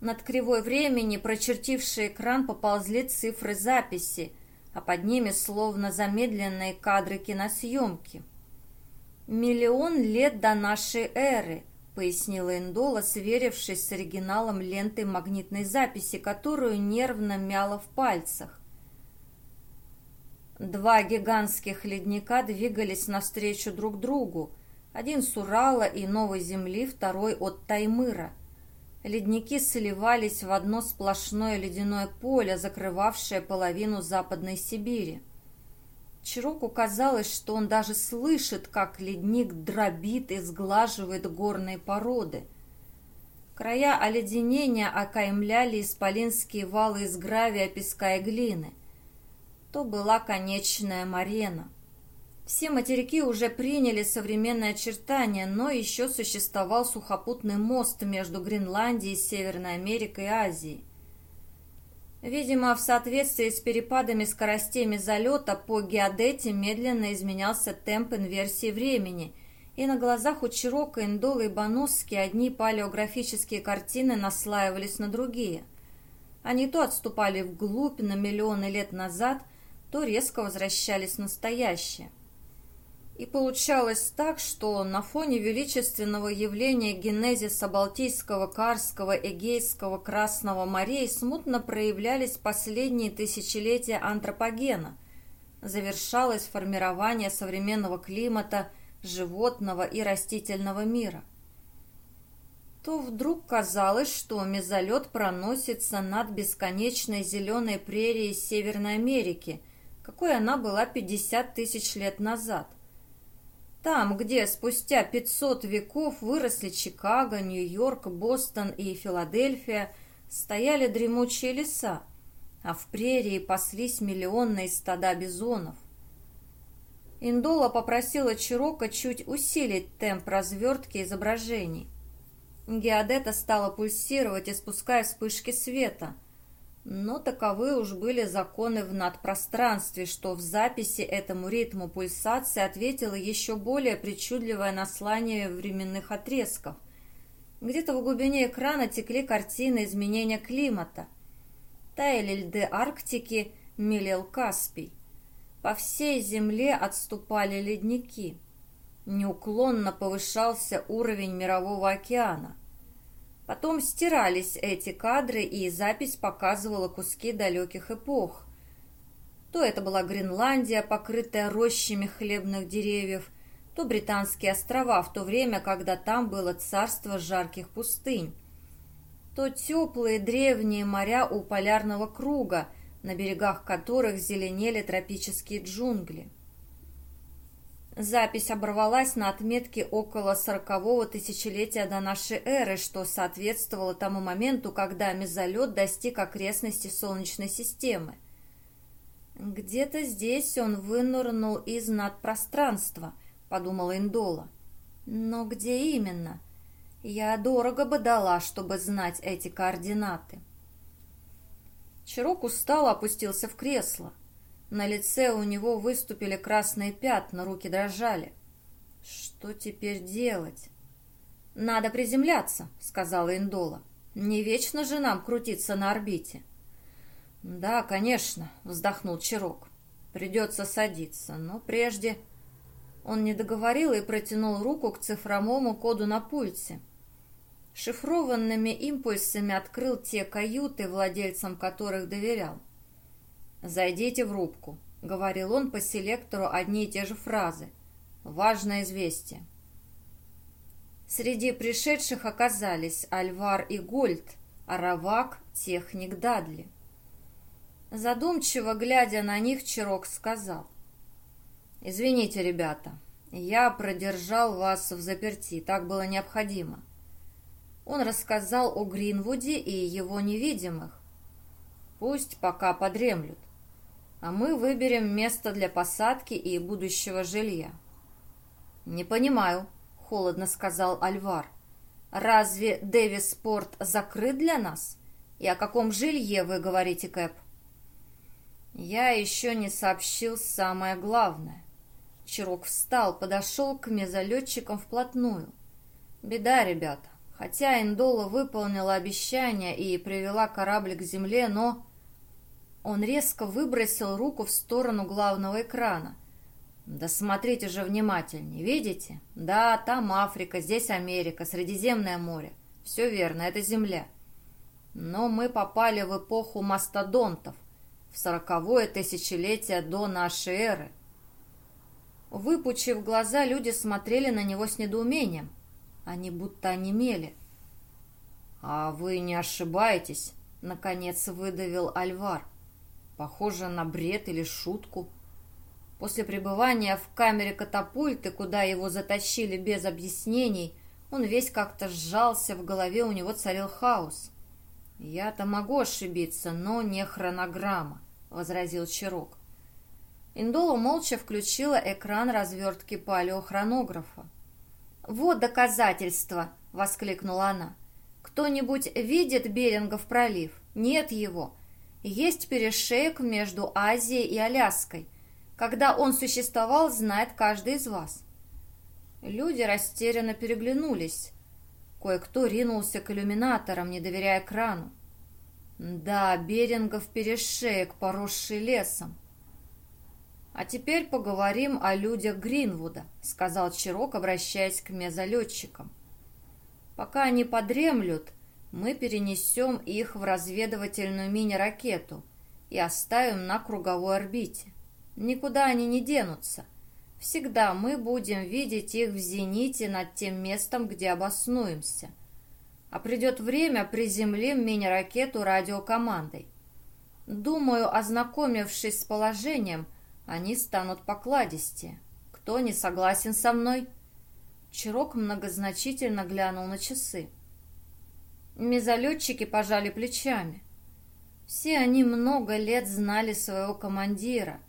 Над кривой времени, прочертивший экран, поползли цифры записи, а под ними словно замедленные кадры киносъемки. «Миллион лет до нашей эры», — пояснила Эндола, сверившись с оригиналом ленты магнитной записи, которую нервно мяла в пальцах. Два гигантских ледника двигались навстречу друг другу, один с Урала и Новой Земли, второй от Таймыра. Ледники сливались в одно сплошное ледяное поле, закрывавшее половину Западной Сибири. Чироку казалось, что он даже слышит, как ледник дробит и сглаживает горные породы. Края оледенения окаймляли исполинские валы из гравия, песка и глины. То была конечная марена. Все материки уже приняли современное очертание, но еще существовал сухопутный мост между Гренландией, Северной Америкой и Азией. Видимо, в соответствии с перепадами скоростей мезолета по геодете медленно изменялся темп инверсии времени, и на глазах у Чирока, Индола и Баносски одни палеографические картины наслаивались на другие. Они то отступали вглубь на миллионы лет назад, то резко возвращались в настоящее. И получалось так, что на фоне величественного явления генезиса Балтийского, Карского, Эгейского, Красного морей смутно проявлялись последние тысячелетия антропогена. Завершалось формирование современного климата, животного и растительного мира. То вдруг казалось, что мезолет проносится над бесконечной зеленой прерией Северной Америки, какой она была 50 тысяч лет назад – там, где спустя 500 веков выросли Чикаго, Нью-Йорк, Бостон и Филадельфия, стояли дремучие леса, а в прерии паслись миллионные стада бизонов. Индола попросила Чирока чуть усилить темп развертки изображений. Геодета стала пульсировать, испуская вспышки света – но таковы уж были законы в надпространстве, что в записи этому ритму пульсации ответило еще более причудливое наслание временных отрезков. Где-то в глубине экрана текли картины изменения климата. Таяли льды Арктики, мелел Каспий. По всей земле отступали ледники. Неуклонно повышался уровень мирового океана. Потом стирались эти кадры, и запись показывала куски далеких эпох. То это была Гренландия, покрытая рощами хлебных деревьев, то Британские острова, в то время, когда там было царство жарких пустынь, то теплые древние моря у полярного круга, на берегах которых зеленели тропические джунгли. Запись оборвалась на отметке около сорокового тысячелетия до нашей эры, что соответствовало тому моменту, когда мезолет достиг окрестности Солнечной системы. «Где-то здесь он вынырнул из надпространства», — подумала Индола. «Но где именно? Я дорого бы дала, чтобы знать эти координаты». Чирок устало опустился в кресло. На лице у него выступили красные пятна, руки дрожали. Что теперь делать? «Надо приземляться», — сказала Индола. «Не вечно же нам крутиться на орбите». «Да, конечно», — вздохнул Чирок. «Придется садиться, но прежде...» Он не договорил и протянул руку к цифровому коду на пульте. Шифрованными импульсами открыл те каюты, владельцам которых доверял. «Зайдите в рубку», — говорил он по селектору одни и те же фразы. «Важное известие». Среди пришедших оказались Альвар и Гольд, а Равак — техник Дадли. Задумчиво глядя на них, Чирок сказал. «Извините, ребята, я продержал вас в заперти, так было необходимо». Он рассказал о Гринвуде и его невидимых. Пусть пока подремлют а мы выберем место для посадки и будущего жилья». «Не понимаю», — холодно сказал Альвар. «Разве Дэвис Спорт закрыт для нас? И о каком жилье вы говорите, Кэп?» «Я еще не сообщил самое главное». Чирок встал, подошел к мезолетчикам вплотную. «Беда, ребята. Хотя Индола выполнила обещание и привела корабль к земле, но...» Он резко выбросил руку в сторону главного экрана. «Да смотрите же внимательнее, видите? Да, там Африка, здесь Америка, Средиземное море. Все верно, это Земля. Но мы попали в эпоху мастодонтов, в сороковое тысячелетие до нашей эры». Выпучив глаза, люди смотрели на него с недоумением. Они будто онемели. «А вы не ошибаетесь?» — наконец выдавил Альвар. Похоже на бред или шутку. После пребывания в камере катапульты, куда его затащили без объяснений, он весь как-то сжался, в голове у него царил хаос. «Я-то могу ошибиться, но не хронограмма», — возразил Чирок. Индола молча включила экран развертки палеохронографа. «Вот доказательство!» — воскликнула она. «Кто-нибудь видит Берингов пролив? Нет его. Есть перешеек между Азией и Аляской. Когда он существовал, знает каждый из вас. Люди растерянно переглянулись. Кое-кто ринулся к иллюминаторам, не доверяя крану. Да, Берингов перешеек, поросший лесом. «А теперь поговорим о людях Гринвуда», — сказал Чирок, обращаясь к мезолетчикам. «Пока они подремлют, мы перенесем их в разведывательную мини-ракету и оставим на круговой орбите. Никуда они не денутся. Всегда мы будем видеть их в зените над тем местом, где обоснуемся. А придет время, приземлим мини-ракету радиокомандой. Думаю, ознакомившись с положением, они станут покладистее. Кто не согласен со мной?» Чирок многозначительно глянул на часы. Мезолетчики пожали плечами. Все они много лет знали своего командира,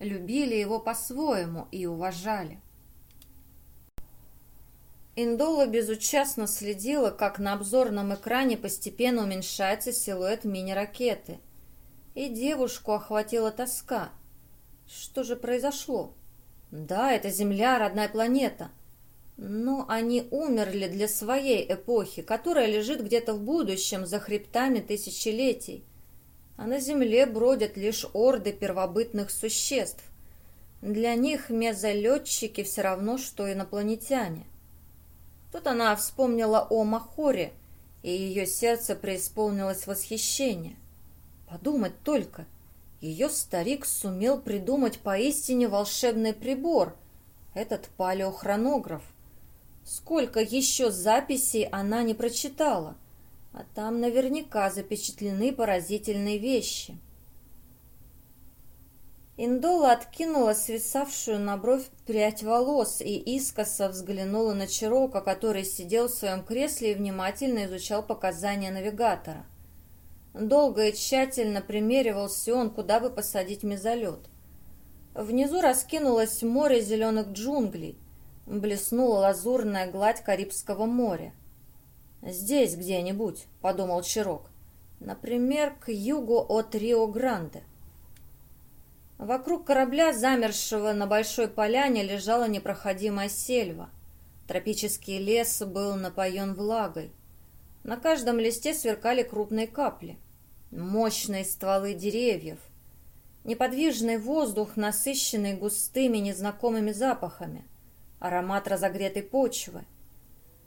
любили его по-своему и уважали. Индола безучастно следила, как на обзорном экране постепенно уменьшается силуэт мини-ракеты. И девушку охватила тоска. Что же произошло? Да, это Земля, родная планета. Но они умерли для своей эпохи, которая лежит где-то в будущем, за хребтами тысячелетий. А на Земле бродят лишь орды первобытных существ. Для них мезолетчики все равно, что инопланетяне. Тут она вспомнила о Махоре, и ее сердце преисполнилось восхищение. Подумать только – ее старик сумел придумать поистине волшебный прибор, этот палеохронограф. Сколько еще записей она не прочитала, а там наверняка запечатлены поразительные вещи. Индола откинула свисавшую на бровь прядь волос и искоса взглянула на Чирока, который сидел в своем кресле и внимательно изучал показания навигатора. Долго и тщательно примеривался он, куда бы посадить мезолет. Внизу раскинулось море зеленых джунглей, блеснула лазурная гладь Карибского моря. «Здесь где-нибудь», — подумал Чирок. «Например, к югу от Рио-Гранде». Вокруг корабля, замерзшего на большой поляне, лежала непроходимая сельва. Тропический лес был напоен влагой. На каждом листе сверкали крупные капли — мощные стволы деревьев, неподвижный воздух, насыщенный густыми незнакомыми запахами, аромат разогретой почвы.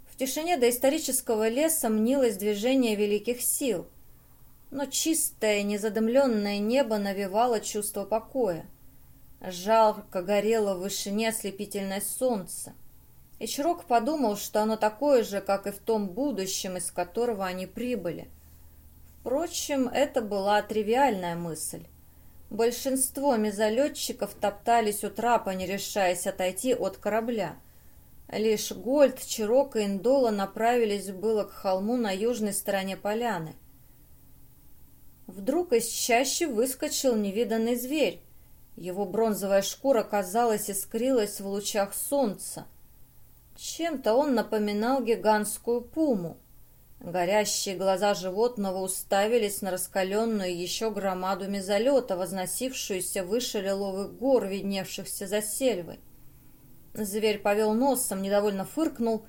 В тишине доисторического леса мнилось движение великих сил, но чистое, незадымленное небо навевало чувство покоя. Жалко горело в вышине ослепительное солнце. И Чирок подумал, что оно такое же, как и в том будущем, из которого они прибыли – Впрочем, это была тривиальная мысль. Большинство мезолетчиков топтались у трапа, не решаясь отойти от корабля. Лишь Гольд, Чирок и Индола направились было к холму на южной стороне поляны. Вдруг из чащи выскочил невиданный зверь. Его бронзовая шкура, казалось, искрилась в лучах солнца. Чем-то он напоминал гигантскую пуму. Горящие глаза животного уставились на раскаленную еще громаду мезолета, возносившуюся выше лиловых гор, видневшихся за сельвой. Зверь повел носом, недовольно фыркнул,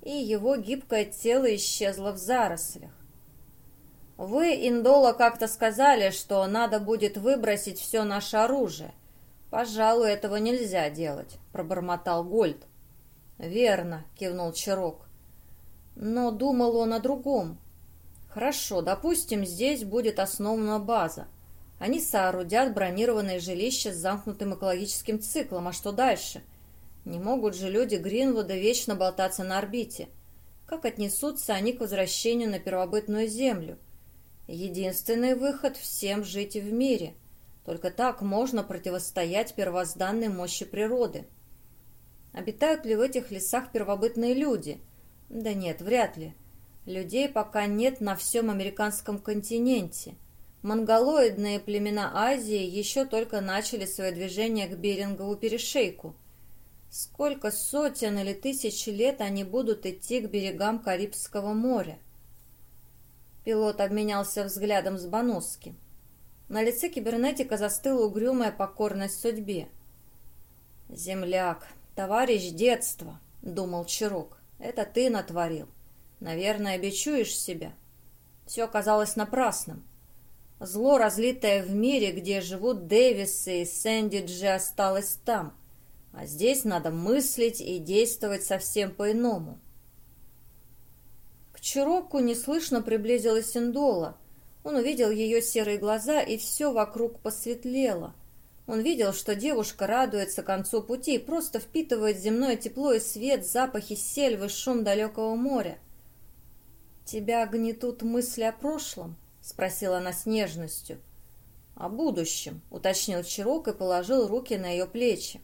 и его гибкое тело исчезло в зарослях. «Вы, Индола, как-то сказали, что надо будет выбросить все наше оружие. Пожалуй, этого нельзя делать», — пробормотал Гольд. «Верно», — кивнул Чирок. Но думал он о другом. Хорошо, допустим, здесь будет основана база. Они соорудят бронированное жилище с замкнутым экологическим циклом. А что дальше? Не могут же люди Гринвуда вечно болтаться на орбите. Как отнесутся они к возвращению на первобытную Землю? Единственный выход – всем жить в мире. Только так можно противостоять первозданной мощи природы. Обитают ли в этих лесах первобытные люди – да нет, вряд ли. Людей пока нет на всем американском континенте. Монголоидные племена Азии еще только начали свое движение к Берингову перешейку. Сколько сотен или тысяч лет они будут идти к берегам Карибского моря? Пилот обменялся взглядом с Баноски. На лице кибернетика застыла угрюмая покорность судьбе. «Земляк, товарищ детства», — думал Чирок, — «это ты натворил. Наверное, бичуешь себя». Все оказалось напрасным. Зло, разлитое в мире, где живут Дэвисы и Сэнди Джи, осталось там. А здесь надо мыслить и действовать совсем по-иному. К Чироку неслышно приблизилась Индола. Он увидел ее серые глаза, и все вокруг посветлело. Он видел, что девушка радуется концу пути, просто впитывает земное тепло и свет, запахи сельвы, шум далекого моря. «Тебя гнетут мысли о прошлом?» — спросила она с нежностью. «О будущем», — уточнил Чирок и положил руки на ее плечи.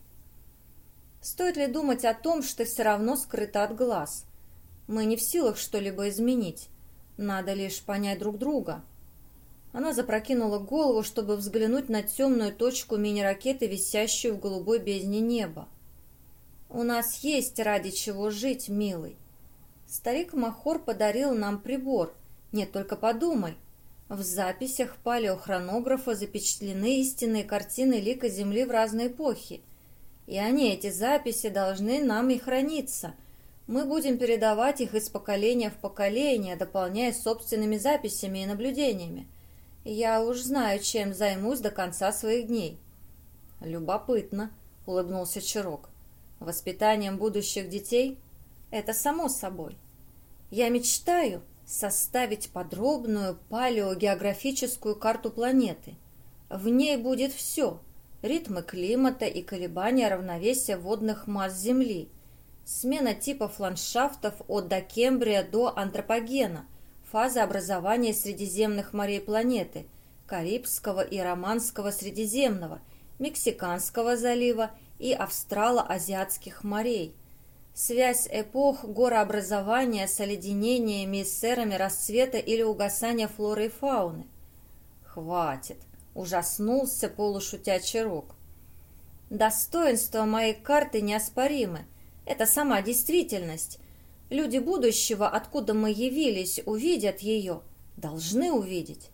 «Стоит ли думать о том, что все равно скрыто от глаз? Мы не в силах что-либо изменить. Надо лишь понять друг друга». Она запрокинула голову, чтобы взглянуть на темную точку мини-ракеты, висящую в голубой бездне неба. «У нас есть ради чего жить, милый. Старик Махор подарил нам прибор. Нет, только подумай. В записях палеохронографа запечатлены истинные картины лика Земли в разные эпохи. И они, эти записи, должны нам и храниться. Мы будем передавать их из поколения в поколение, дополняя собственными записями и наблюдениями. Я уж знаю, чем займусь до конца своих дней. Любопытно, улыбнулся Чирок. Воспитанием будущих детей? Это само собой. Я мечтаю составить подробную палеогеографическую карту планеты. В ней будет все – ритмы климата и колебания равновесия водных масс Земли, смена типов ландшафтов от докембрия до антропогена, фазы образования средиземных морей планеты, Карибского и Романского Средиземного, Мексиканского залива и Австрало-Азиатских морей – Связь эпох горообразования с оледенениями и сэрами расцвета или угасания флоры и фауны. Хватит, ужаснулся полушутя Чирок. Достоинства моей карты неоспоримы. Это сама действительность. Люди будущего, откуда мы явились, увидят ее, должны увидеть.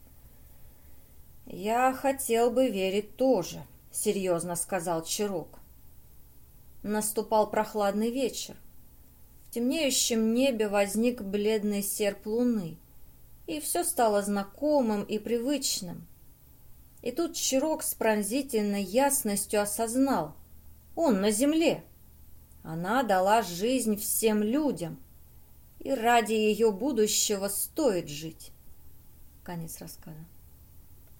«Я хотел бы верить тоже», — серьезно сказал Чирок. Наступал прохладный вечер. В темнеющем небе возник бледный серп луны, и все стало знакомым и привычным. И тут Чирок с пронзительной ясностью осознал — он на земле. Она дала жизнь всем людям, и ради ее будущего стоит жить. Конец рассказа.